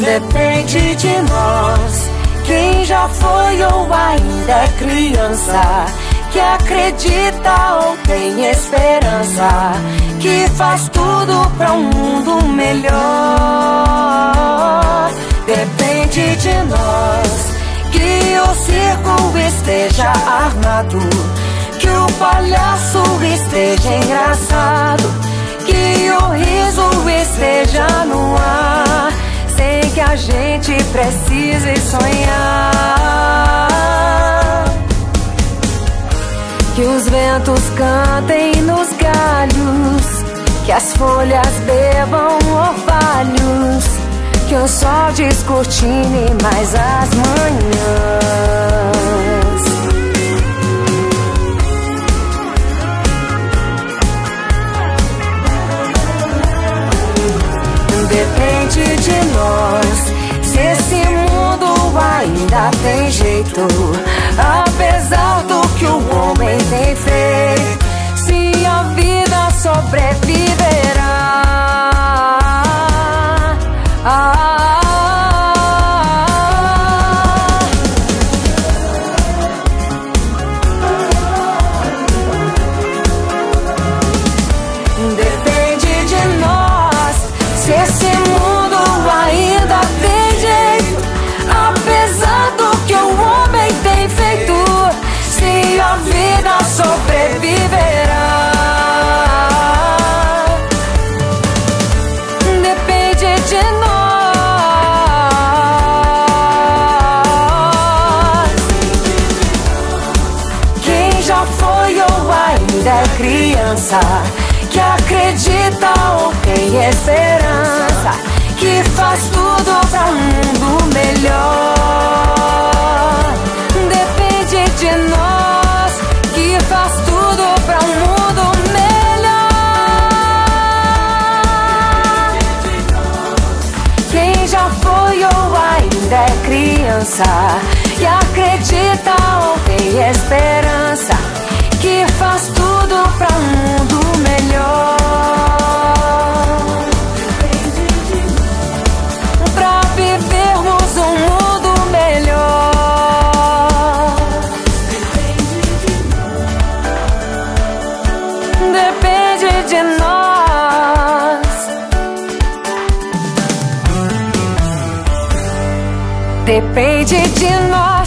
Depende de nós. Quem já foi ou ainda é criança, que acredita ou tem esperança, que faz tudo para um mundo melhor. Depende de nós. Que o circo esteja armado, que o palhaço esteja a gente precise sonhar. Que os ventos cantem nos galhos, que as folhas bebam orvalhos, que o sol descortine mais as ainda tem jeito, apesar criança que acredita ou tem esperança, que faz tudo para um mundo melhor. Depende de nós que faz tudo para um mundo melhor. Quem já foi ou ainda é criança que acredita ou tem esperança Depende de nós.